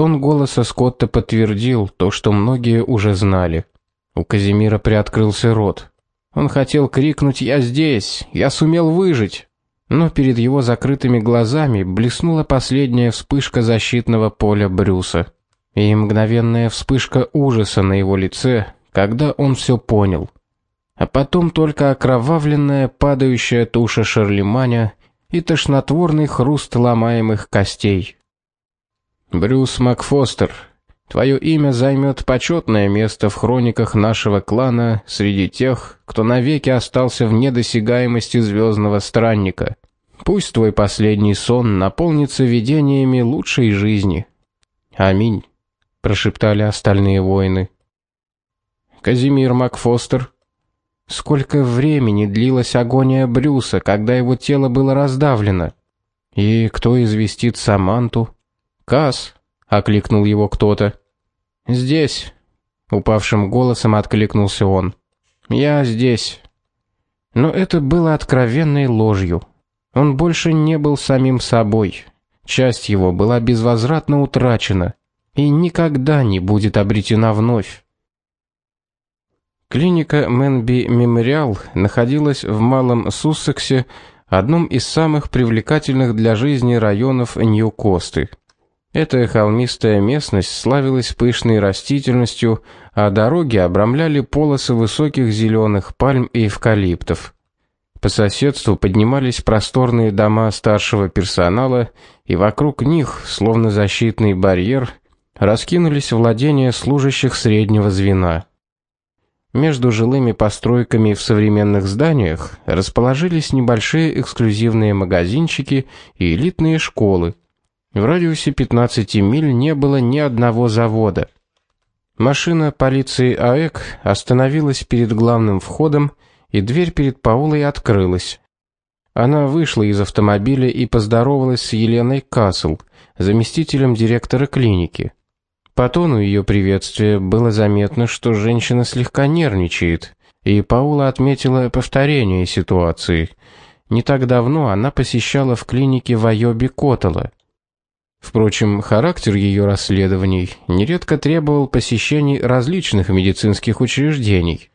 Тон голоса Скотта подтвердил то, что многие уже знали. У Казимира приоткрылся рот. Он хотел крикнуть: "Я здесь! Я сумел выжить!" Но перед его закрытыми глазами блеснула последняя вспышка защитного поля Брюса, и мгновенная вспышка ужаса на его лице, когда он все понял. А потом только окровавленная падающая туша Шарлеманя и тошнотворный хруст ломаемых костей. Брюс Макфостер, твое имя займет почетное место в хрониках нашего клана среди тех, кто навеки остался в недосягаемости звездного странника. Пусть твой последний сон наполнится видениями лучшей жизни. Аминь, прошептали остальные воины. Казимир Макфостер, сколько времени длилась агония Брюса, когда его тело было раздавлено? И кто известит Саманту? Кас, окликнул его кто-то. Здесь, упавшим голосом откликнулся он. Я здесь. Но это было откровенной ложью. Он больше не был самим собой. Часть его была безвозвратно утрачена и никогда не будет обретена вновь. Клиника Мэнби Мемориал находилась в Малом Суссексе, одном из самых привлекательных для жизни районов Нью-Косты. Эта холмистая местность славилась пышной растительностью, а дороги обрамляли полосы высоких зеленых пальм и эвкалиптов. По соседству поднимались просторные дома старшего персонала, и вокруг них, словно защитный барьер, раскинулись владения служащих среднего звена. Между жилыми постройками в современных зданиях расположились небольшие эксклюзивные магазинчики и элитные школы, в радиусе 15 миль не было ни одного завода. Машина полиции АЭК остановилась перед главным входом, и дверь перед Паулой открылась. Она вышла из автомобиля и поздоровалась с Еленой Касл, заместителем директора клиники. По тону ее приветствия было заметно, что женщина слегка нервничает, и Паула отметила повторение ситуации. Не так давно она посещала в клинике в Айобе Котела. Впрочем, характер ее расследований нередко требовал посещений различных медицинских учреждений.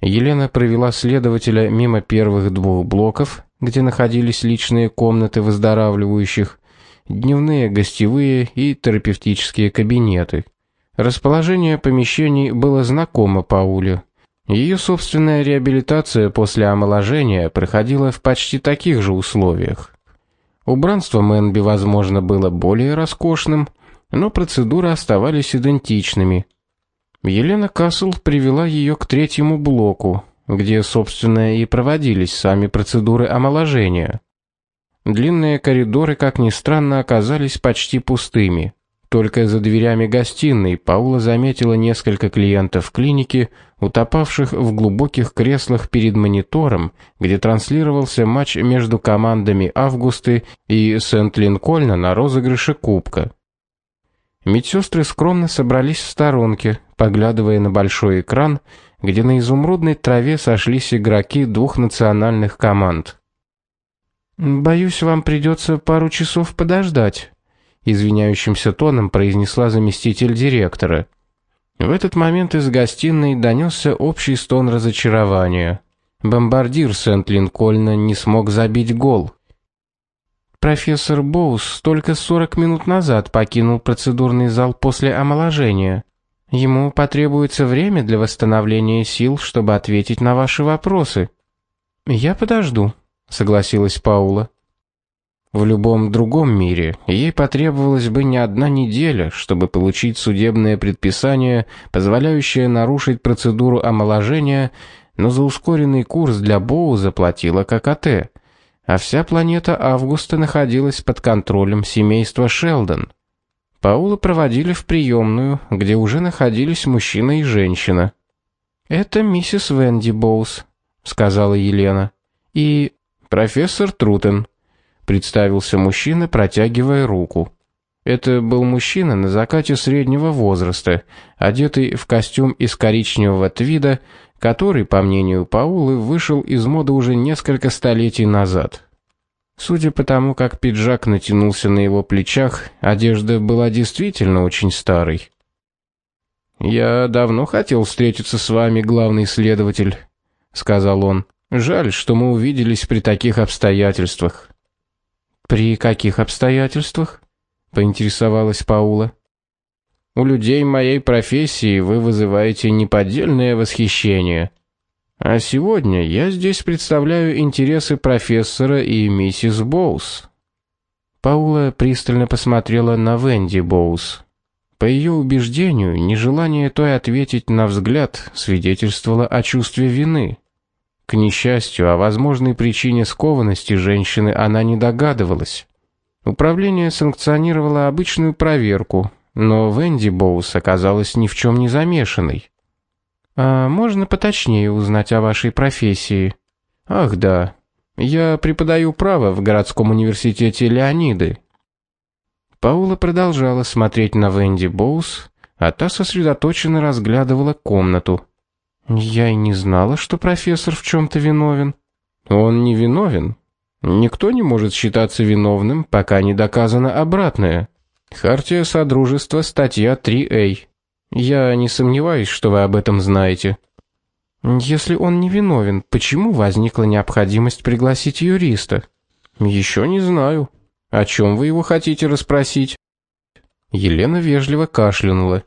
Елена провела следователя мимо первых двух блоков, где находились личные комнаты выздоравливающих, дневные гостевые и терапевтические кабинеты. Расположение помещений было знакомо Пауле. Ее собственная реабилитация после омоложения проходила в почти таких же условиях. Убранство Мэнби, возможно, было более роскошным, но процедуры оставались идентичными. Елена Касл привела ее к третьему блоку, где, собственно, и проводились сами процедуры омоложения. Длинные коридоры, как ни странно, оказались почти пустыми. Только за дверями гостиной Паула заметила несколько клиентов клиники, утопавших в глубоких креслах перед монитором, где транслировался матч между командами Августы и Сент-Линкольна на розыгрыше кубка. Медсестры скромно собрались в сторонке, поглядывая на большой экран, где на изумрудной траве сошлись игроки двух национальных команд. Боюсь, вам придется пару часов подождать, извиняющимся тоном произнесла заместитель директора. В этот момент из гостиной донесся общий стон разочарования. Бомбардир Сент-Линкольна не смог забить гол. Профессор Боус только 40 минут назад покинул процедурный зал после омоложения. Ему потребуется время для восстановления сил, чтобы ответить на ваши вопросы. Я подожду, согласилась Паула. В любом другом мире ей потребовалась бы не одна неделя, чтобы получить судебное предписание, позволяющее нарушить процедуру омоложения, но за ускоренный курс для Боу заплатила ККТ, а вся планета Августа находилась под контролем семейства Шелдон. Паула проводили в приемную, где уже находились мужчина и женщина. «Это миссис Венди Боус», — сказала Елена. «И профессор Трутен», представился мужчина, протягивая руку. Это был мужчина на закате среднего возраста, одетый в костюм из коричневого твида, который, по мнению Паулы, вышел из моды уже несколько столетий назад. Судя по тому, как пиджак натянулся на его плечах, одежда была действительно очень старой. Я давно хотел встретиться с вами, главный следователь, сказал он. Жаль, что мы увиделись при таких обстоятельствах. При каких обстоятельствах? поинтересовалась Паула. У людей моей профессии вы вызываете неподдельное восхищение. А сегодня я здесь представляю интересы профессора и миссис Боус. Паула пристально посмотрела на Венди Боус. По ее убеждению, нежелание той ответить на взгляд свидетельствовало о чувстве вины. К несчастью, о возможной причине скованности женщины она не догадывалась. Управление санкционировало обычную проверку, но Венди Боус оказалась ни в чем не замешанной. А можно поточнее узнать о вашей профессии? Ах, да. Я преподаю право в городском университете Леониды. Паула продолжала смотреть на Венди Боус, а та сосредоточенно разглядывала комнату. Я и не знала, что профессор в чем то виновен. Он не виновен. Никто не может считаться виновным, пока не доказано обратное. Хартия содружества, статья 3А. Я не сомневаюсь, что вы об этом знаете. Если он не виновен, почему возникла необходимость пригласить юриста? Еще не знаю. О чем вы его хотите расспросить? Елена вежливо кашлянула.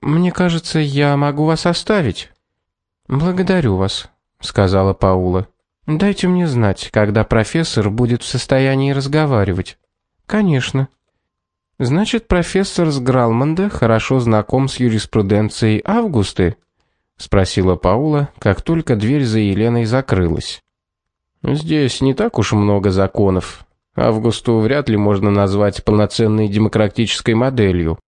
Мне кажется, я могу вас оставить. Благодарю вас, сказала Паула. Дайте мне знать, когда профессор будет в состоянии разговаривать. Конечно. Значит, профессор с Гралмонда хорошо знаком с юриспруденцией Августы? спросила Паула, как только дверь за Еленой закрылась. Здесь не так уж много законов, Августу вряд ли можно назвать полноценной демократической моделью.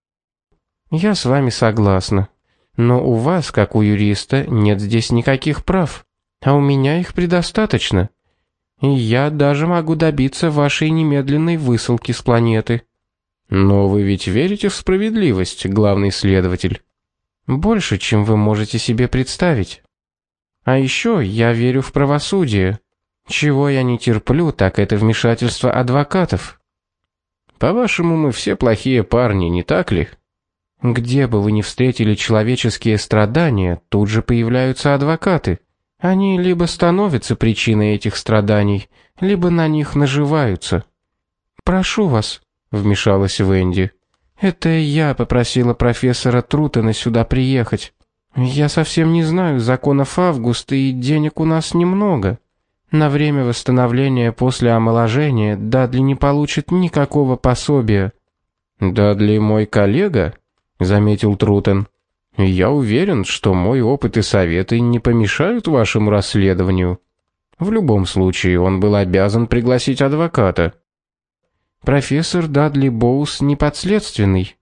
Я с вами согласна. Но у вас, как у юриста, нет здесь никаких прав, а у меня их предостаточно. И я даже могу добиться вашей немедленной высылки с планеты. Но вы ведь верите в справедливость, главный следователь. Больше, чем вы можете себе представить. А еще я верю в правосудие. Чего я не терплю, так это вмешательство адвокатов. По-вашему, мы все плохие парни, не так ли? Где бы вы ни встретили человеческие страдания, тут же появляются адвокаты. Они либо становятся причиной этих страданий, либо на них наживаются. Прошу вас, вмешалась Венди. Это я попросила профессора Трутена сюда приехать. Я совсем не знаю законов Августа, и денег у нас немного. На время восстановления после омоложения Дадли не получит никакого пособия. Дадли мой коллега, заметил Трутен. Я уверен, что мой опыт и советы не помешают вашему расследованию. В любом случае, он был обязан пригласить адвоката. Профессор Дадли Боус не подследственный,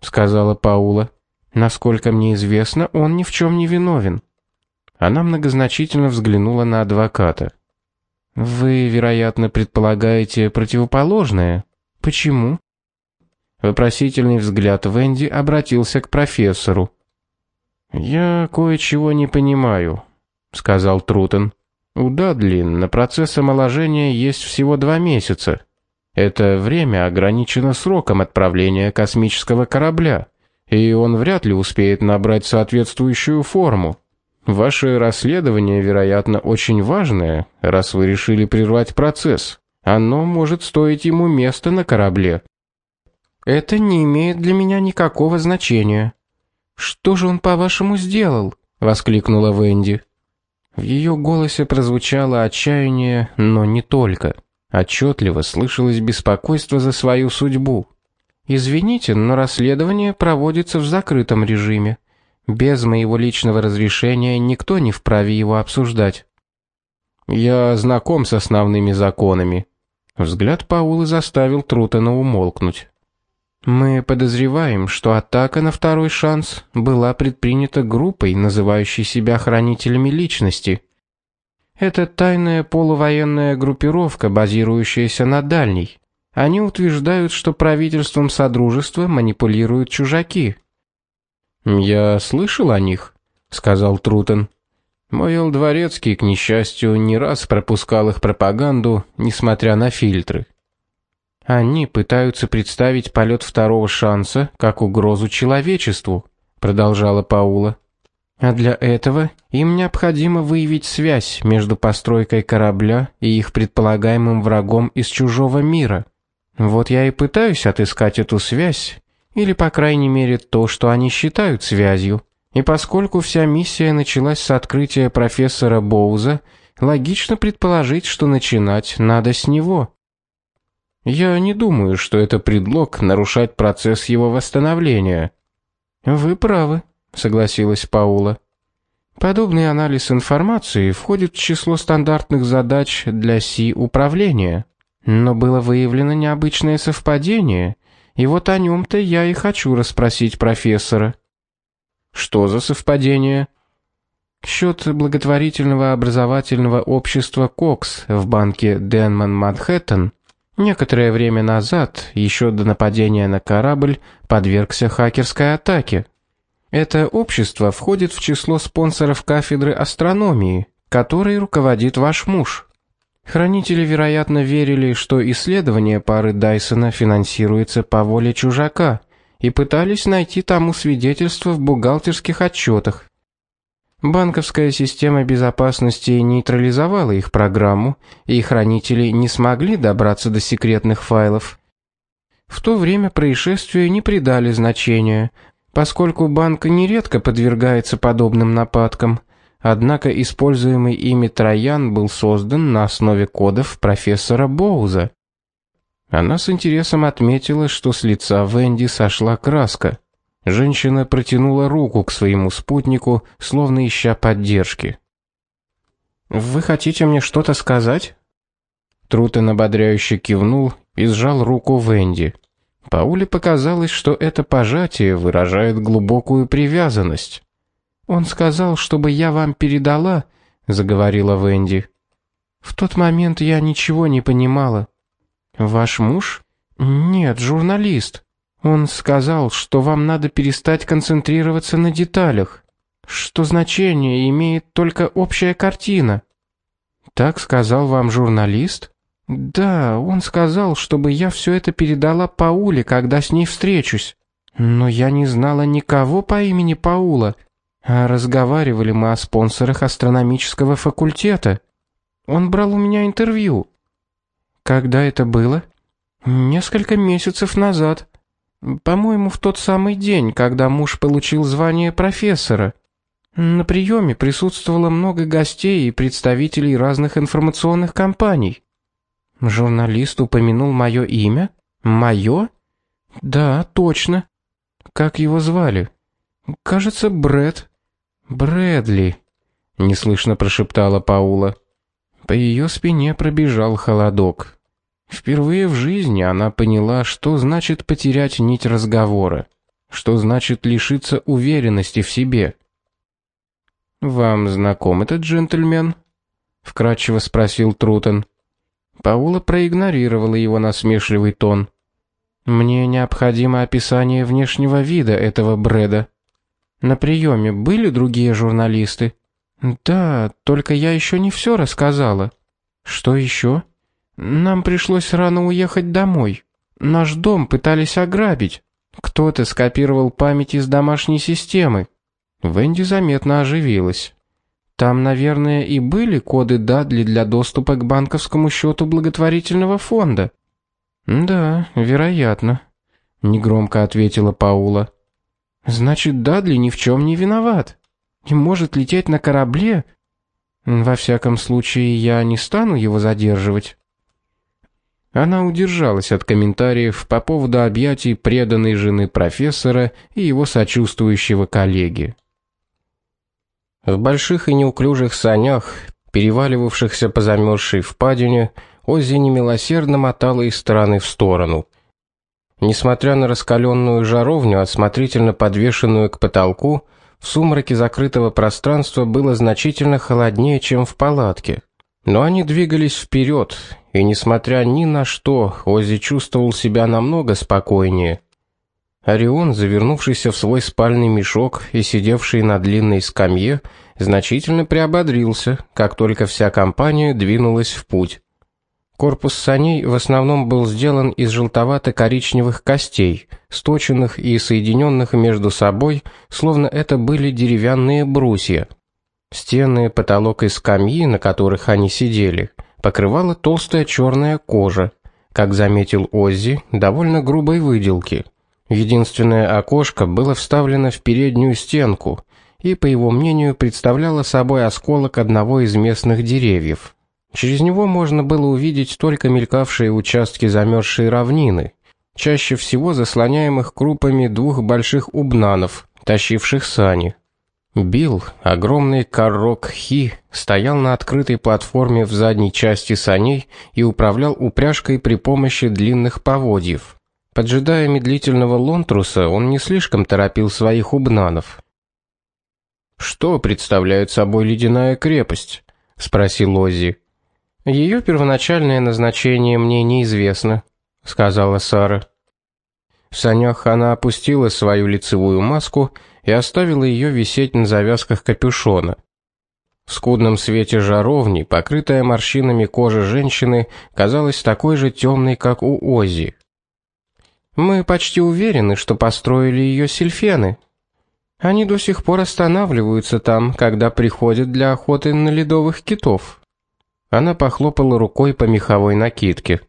сказала Паула. Насколько мне известно, он ни в чем не виновен. Она многозначительно взглянула на адвоката. Вы, вероятно, предполагаете противоположное. Почему? Вопросительный взгляд Венди обратился к профессору. Я кое-чего не понимаю, сказал Трутен. У Дадли на процесс омоложения есть всего два месяца. Это время ограничено сроком отправления космического корабля, и он вряд ли успеет набрать соответствующую форму. Ваше расследование, вероятно, очень важное, раз вы решили прервать процесс. Оно может стоить ему места на корабле. Это не имеет для меня никакого значения. Что же он, по-вашему, сделал? воскликнула Венди. В ее голосе прозвучало отчаяние, но не только. Отчетливо слышалось беспокойство за свою судьбу. Извините, но расследование проводится в закрытом режиме. Без моего личного разрешения никто не вправе его обсуждать. Я знаком с основными законами. Взгляд Паулы заставил Трутена умолкнуть. Мы подозреваем, что атака на второй шанс была предпринята группой, называющей себя хранителями личности. Это тайная полувоенная группировка, базирующаяся на дальней. Они утверждают, что правительством содружества манипулируют чужаки. Я слышал о них, сказал Трутен. Мой Дворецкий, к несчастью, не раз пропускал их пропаганду, несмотря на фильтры. Они пытаются представить полет второго шанса как угрозу человечеству, продолжала Паула. А для этого им необходимо выявить связь между постройкой корабля и их предполагаемым врагом из чужого мира. Вот я и пытаюсь отыскать эту связь, или по крайней мере то, что они считают связью. И поскольку вся миссия началась с открытия профессора Боуза, логично предположить, что начинать надо с него. Я не думаю, что это предлог нарушать процесс его восстановления. Вы правы, согласилась Паула. Подобный анализ информации входит в число стандартных задач для Си управления. Но было выявлено необычное совпадение, и вот о нем то я и хочу расспросить профессора. Что за совпадение? Счет благотворительного образовательного общества Кокс в банке Денман Манхэттен некоторое время назад, еще до нападения на корабль, подвергся хакерской атаке. Это общество входит в число спонсоров кафедры астрономии, которой руководит ваш муж. Хранители, вероятно, верили, что исследование пары Дайсона финансируется по воле чужака, и пытались найти тому свидетельство в бухгалтерских отчетах. Банковская система безопасности нейтрализовала их программу, и хранители не смогли добраться до секретных файлов. В то время происшествию не придали значения, поскольку банк нередко подвергается подобным нападкам. Однако используемый ими троян был создан на основе кодов профессора Боуза. Она с интересом отметила, что с лица Венди сошла краска. Женщина протянула руку к своему спутнику, словно ища поддержки. Вы хотите мне что-то сказать? Трутен ободряюще кивнул и сжал руку Венди. Пауле показалось, что это пожатие выражает глубокую привязанность. Он сказал, чтобы я вам передала, заговорила Венди. В тот момент я ничего не понимала. Ваш муж? Нет, журналист. Он сказал, что вам надо перестать концентрироваться на деталях, что значение имеет только общая картина. Так сказал вам журналист? Да, он сказал, чтобы я все это передала Пауле, когда с ней встречусь. Но я не знала никого по имени Паула. А разговаривали мы о спонсорах астрономического факультета. Он брал у меня интервью. Когда это было? Несколько месяцев назад. По-моему, в тот самый день, когда муж получил звание профессора. На приеме присутствовало много гостей и представителей разных информационных компаний. Журналист упомянул мое имя? Мое? Да, точно. Как его звали? Кажется, Брэд. Брэдли, неслышно прошептала Паула. По ее спине пробежал холодок. Впервые в жизни она поняла, что значит потерять нить разговора, что значит лишиться уверенности в себе. Вам знаком этот джентльмен? вкратчиво спросил Трутон. Паула проигнорировала его насмешливый тон. Мне необходимо описание внешнего вида этого Брэда. На приеме были другие журналисты? Да, только я еще не все рассказала. Что еще? Нам пришлось рано уехать домой. Наш дом пытались ограбить. Кто-то скопировал память из домашней системы. Венди заметно оживилась. Там, наверное, и были коды Дадли для доступа к банковскому счету благотворительного фонда. Да, вероятно, негромко ответила Паула. Значит, Дадли ни в чем не виноват. И может лететь на корабле. Во всяком случае, я не стану его задерживать. Она удержалась от комментариев по поводу объятий преданной жены профессора и его сочувствующего коллеги. В больших и неуклюжих санях, переваливавшихся по замерзшей впадине, Оззи немилосердно мотала из стороны в сторону. Несмотря на раскаленную жаровню, осмотрительно подвешенную к потолку, в сумраке закрытого пространства было значительно холоднее, чем в палатке. Но они двигались вперед, и несмотря ни на что, Оззи чувствовал себя намного спокойнее. Орион, завернувшийся в свой спальный мешок и сидевший на длинной скамье, значительно приободрился, как только вся компания двинулась в путь. Корпус саней в основном был сделан из желтовато-коричневых костей, сточенных и соединенных между собой, словно это были деревянные брусья. Стены, потолок и скамьи, на которых они сидели, покрывала толстая черная кожа, как заметил Оззи, довольно грубой выделки. Единственное окошко было вставлено в переднюю стенку и, по его мнению, представляло собой осколок одного из местных деревьев. Через него можно было увидеть только мелькавшие участки замерзшей равнины, чаще всего заслоняемых крупами двух больших убнанов, тащивших сани. Билл, огромный коррок Хи, стоял на открытой платформе в задней части саней и управлял упряжкой при помощи длинных поводьев. Поджидая медлительного Лонтруса, он не слишком торопил своих убнанов. Что представляет собой ледяная крепость? спросил Оззи. Ее первоначальное назначение мне неизвестно, сказала Сара. В санях она опустила свою лицевую маску и оставила ее висеть на завязках капюшона. В скудном свете жаровни, покрытая морщинами кожа женщины, казалась такой же темной, как у Ози. Мы почти уверены, что построили ее сильфены. Они до сих пор останавливаются там, когда приходят для охоты на ледовых китов. Она похлопала рукой по меховой накидке.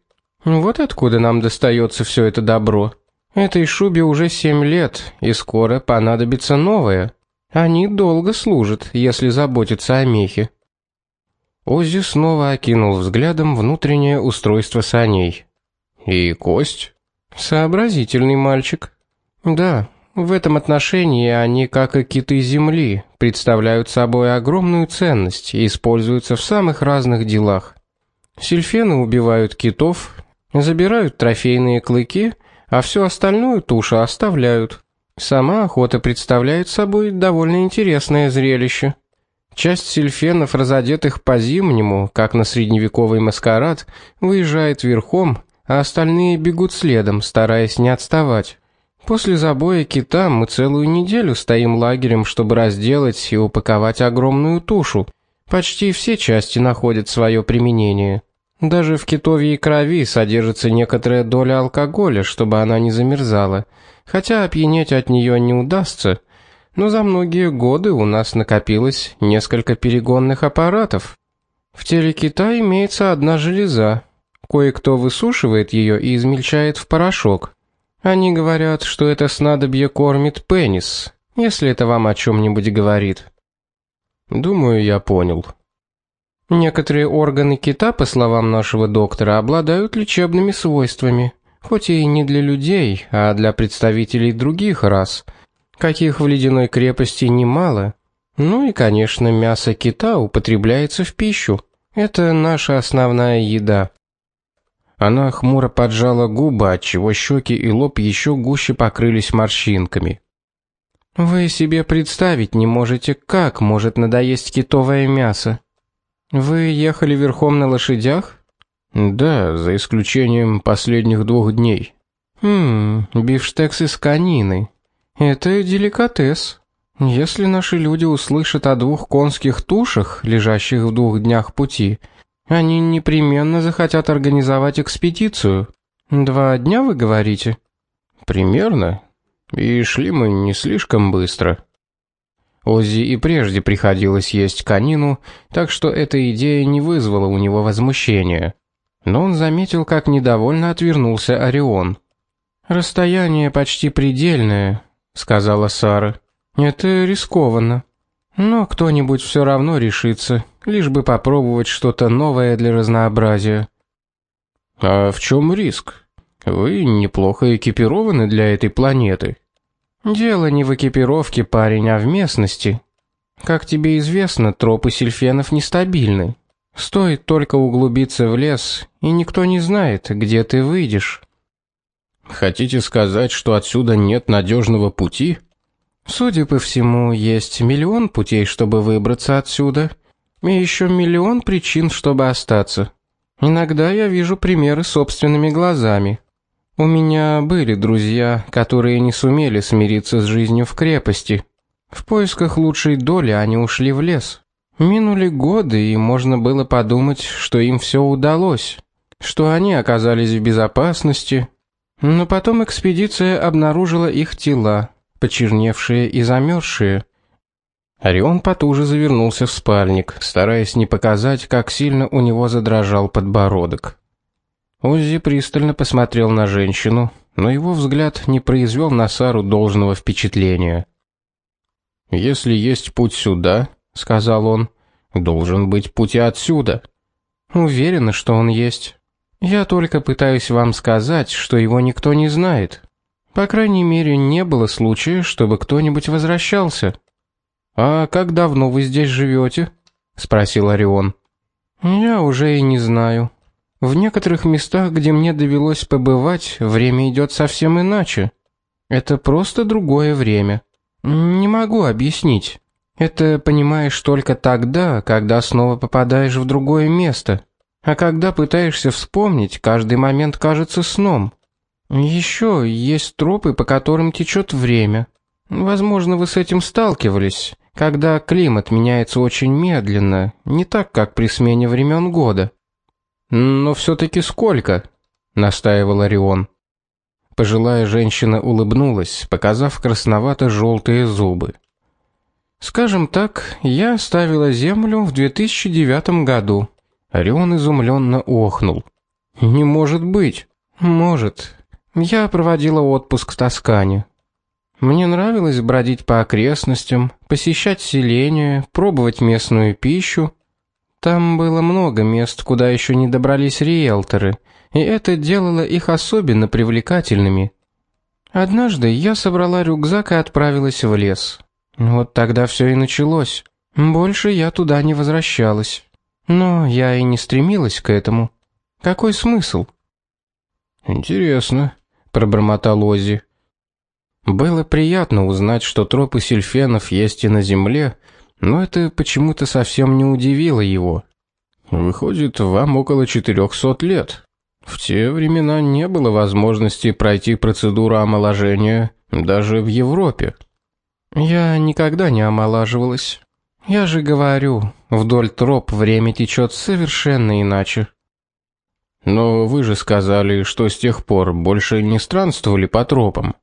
Вот откуда нам достается все это добро. Этой шубе уже семь лет, и скоро понадобится новая. Они долго служат, если заботиться о мехе. Оззи снова окинул взглядом внутреннее устройство саней. И кость? Сообразительный мальчик. Да, в этом отношении они, как и киты земли, представляют собой огромную ценность и используются в самых разных делах. Сильфены убивают китов, забирают трофейные клыки, а всю остальную тушу оставляют. Сама охота представляет собой довольно интересное зрелище. Часть сильфенов, разодетых по-зимнему, как на средневековый маскарад, выезжает верхом, а остальные бегут следом, стараясь не отставать. После забоя кита мы целую неделю стоим лагерем, чтобы разделать и упаковать огромную тушу. Почти все части находят свое применение. Даже в китовьей крови содержится некоторая доля алкоголя, чтобы она не замерзала. Хотя опьянеть от нее не удастся, но за многие годы у нас накопилось несколько перегонных аппаратов. В теле кита имеется одна железа. Кое-кто высушивает ее и измельчает в порошок. Они говорят, что это снадобье кормит пенис, если это вам о чем нибудь говорит. Думаю, я понял. Некоторые органы кита, по словам нашего доктора, обладают лечебными свойствами, хоть и не для людей, а для представителей других рас, каких в ледяной крепости немало. Ну и, конечно, мясо кита употребляется в пищу. Это наша основная еда. Она хмуро поджала губы, отчего щеки и лоб еще гуще покрылись морщинками. Вы себе представить не можете, как может надоесть китовое мясо. Вы ехали верхом на лошадях? Да, за исключением последних двух дней. Хм, бифштекс из конины. Это деликатес. Если наши люди услышат о двух конских тушах, лежащих в двух днях пути, они непременно захотят организовать экспедицию. Два дня, вы говорите? Примерно. И шли мы не слишком быстро. Оззи и прежде приходилось есть конину, так что эта идея не вызвала у него возмущения. Но он заметил, как недовольно отвернулся Орион. Расстояние почти предельное, сказала Сара. Это рискованно. Но кто-нибудь все равно решится, лишь бы попробовать что-то новое для разнообразия. А в чем риск? Вы неплохо экипированы для этой планеты. Дело не в экипировке, парень, а в местности. Как тебе известно, тропы сильфенов нестабильны. Стоит только углубиться в лес, и никто не знает, где ты выйдешь. Хотите сказать, что отсюда нет надежного пути? Судя по всему, есть миллион путей, чтобы выбраться отсюда, и еще миллион причин, чтобы остаться. Иногда я вижу примеры собственными глазами. У меня были друзья, которые не сумели смириться с жизнью в крепости. В поисках лучшей доли они ушли в лес. Минули годы, и можно было подумать, что им все удалось, что они оказались в безопасности. Но потом экспедиция обнаружила их тела, почерневшие и замерзшие. Орион потуже завернулся в спальник, стараясь не показать, как сильно у него задрожал подбородок. Оззи пристально посмотрел на женщину, но его взгляд не произвел на Сару должного впечатления. Если есть путь сюда, сказал он, должен быть путь отсюда. Уверена, что он есть. Я только пытаюсь вам сказать, что его никто не знает. По крайней мере, не было случая, чтобы кто-нибудь возвращался. А как давно вы здесь живете? спросил Орион. Я уже и не знаю. В некоторых местах, где мне довелось побывать, время идет совсем иначе. Это просто другое время. Не могу объяснить. Это понимаешь только тогда, когда снова попадаешь в другое место. А когда пытаешься вспомнить, каждый момент кажется сном. Еще есть тропы, по которым течет время. Возможно, вы с этим сталкивались, когда климат меняется очень медленно, не так, как при смене времен года. Но все таки сколько? настаивал Орион. Пожилая женщина улыбнулась, показав красновато желтые зубы. Скажем так, я ставила землю в 2009 году. Орион изумленно охнул. Не может быть. Может. Я проводила отпуск в Тоскане. Мне нравилось бродить по окрестностям, посещать селения, пробовать местную пищу там было много мест, куда еще не добрались риэлторы, и это делало их особенно привлекательными. Однажды я собрала рюкзак и отправилась в лес. Вот тогда все и началось. Больше я туда не возвращалась. Но я и не стремилась к этому. Какой смысл? Интересно, пробормотал Оззи. Было приятно узнать, что тропы сельфенов есть и на земле, но это почему-то совсем не удивило его. Выходит, вам около 400 лет. В те времена не было возможности пройти процедуру омоложения даже в Европе. Я никогда не омолаживалась. Я же говорю, вдоль троп время течет совершенно иначе. Но вы же сказали, что с тех пор больше не странствовали по тропам.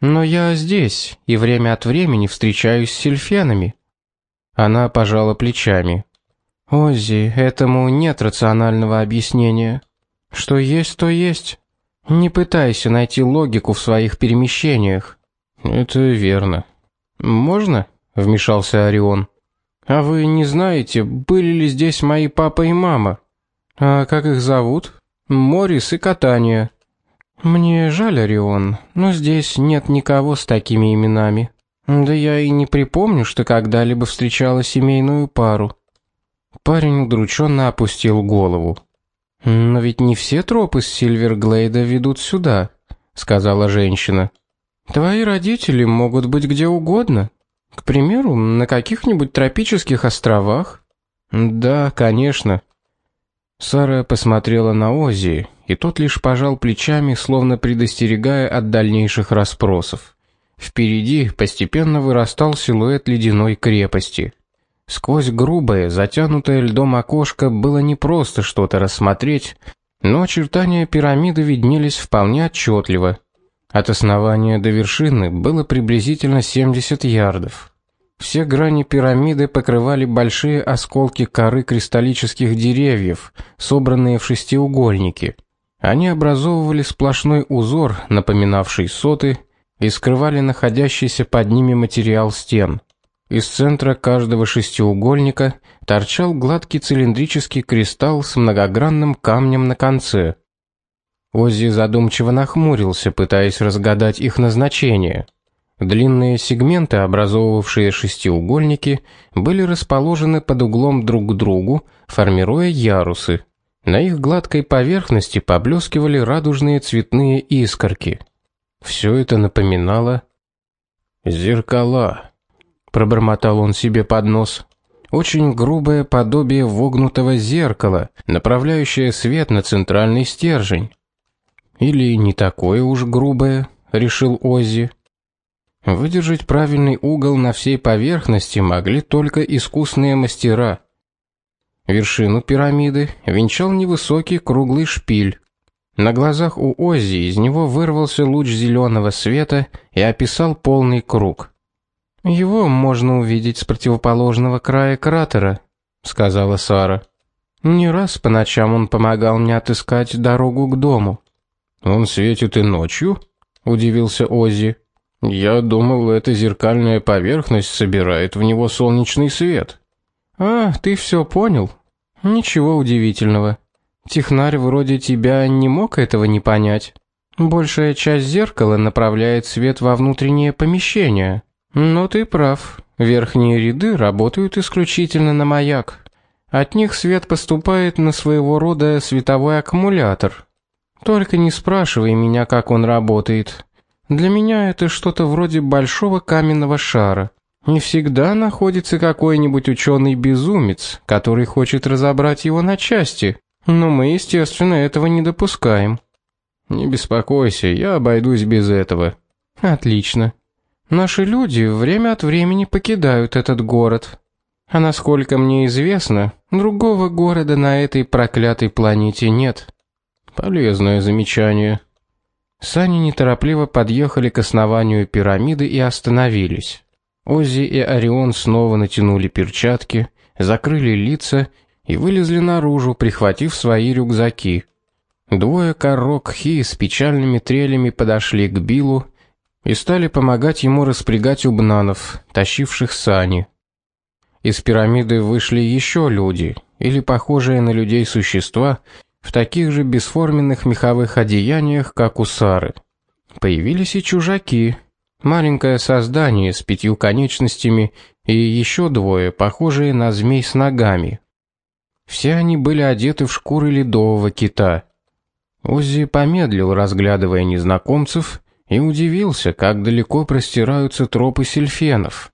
Но я здесь и время от времени встречаюсь с сельфенами. Она пожала плечами. Оззи, этому нет рационального объяснения. Что есть, то есть. Не пытайся найти логику в своих перемещениях. Это верно. Можно? вмешался Орион. А вы не знаете, были ли здесь мои папа и мама? А как их зовут? Морис и Катания. Мне жаль, Орион, но здесь нет никого с такими именами. Да я и не припомню, что когда-либо встречала семейную пару. Парень удрученно опустил голову. Но ведь не все тропы с Сильверглейда ведут сюда, сказала женщина. Твои родители могут быть где угодно. К примеру, на каких-нибудь тропических островах. Да, конечно. Сара посмотрела на Ози, и тот лишь пожал плечами, словно предостерегая от дальнейших расспросов. Впереди постепенно вырастал силуэт ледяной крепости. Сквозь грубое, затянутое льдом окошко было не просто что-то рассмотреть, но очертания пирамиды виднелись вполне отчетливо. От основания до вершины было приблизительно 70 ярдов. Все грани пирамиды покрывали большие осколки коры кристаллических деревьев, собранные в шестиугольники. Они образовывали сплошной узор, напоминавший соты, и скрывали находящийся под ними материал стен. Из центра каждого шестиугольника торчал гладкий цилиндрический кристалл с многогранным камнем на конце. Оззи задумчиво нахмурился, пытаясь разгадать их назначение. Длинные сегменты, образовывавшие шестиугольники, были расположены под углом друг к другу, формируя ярусы. На их гладкой поверхности поблескивали радужные цветные искорки. Все это напоминало зеркала. Пробормотал он себе под нос. Очень грубое подобие вогнутого зеркала, направляющее свет на центральный стержень. Или не такое уж грубое, решил Оззи. Выдержать правильный угол на всей поверхности могли только искусные мастера. Вершину пирамиды венчал невысокий круглый шпиль. На глазах у Оззи из него вырвался луч зеленого света и описал полный круг. Его можно увидеть с противоположного края кратера, сказала Сара. Не раз по ночам он помогал мне отыскать дорогу к дому. Он светит и ночью? удивился Оззи. Я думал, эта зеркальная поверхность собирает в него солнечный свет. А, ты все понял? Ничего удивительного. Технарь вроде тебя не мог этого не понять. Большая часть зеркала направляет свет во внутреннее помещение. Но ты прав. Верхние ряды работают исключительно на маяк. От них свет поступает на своего рода световой аккумулятор. Только не спрашивай меня, как он работает. Для меня это что-то вроде большого каменного шара. Не всегда находится какой-нибудь ученый безумец, который хочет разобрать его на части, но мы, естественно, этого не допускаем. Не беспокойся, я обойдусь без этого. Отлично. Наши люди время от времени покидают этот город. А насколько мне известно, другого города на этой проклятой планете нет. Полезное замечание. Сани неторопливо подъехали к основанию пирамиды и остановились. Оззи и Орион снова натянули перчатки, закрыли лица и вылезли наружу, прихватив свои рюкзаки. Двое корок Хи с печальными трелями подошли к Биллу и стали помогать ему распрягать убнанов, тащивших сани. Из пирамиды вышли еще люди, или похожие на людей существа, в таких же бесформенных меховых одеяниях, как у Сары. Появились и чужаки, маленькое создание с пятью конечностями и еще двое, похожие на змей с ногами. Все они были одеты в шкуры ледового кита. Оззи помедлил, разглядывая незнакомцев, и удивился, как далеко простираются тропы сельфенов.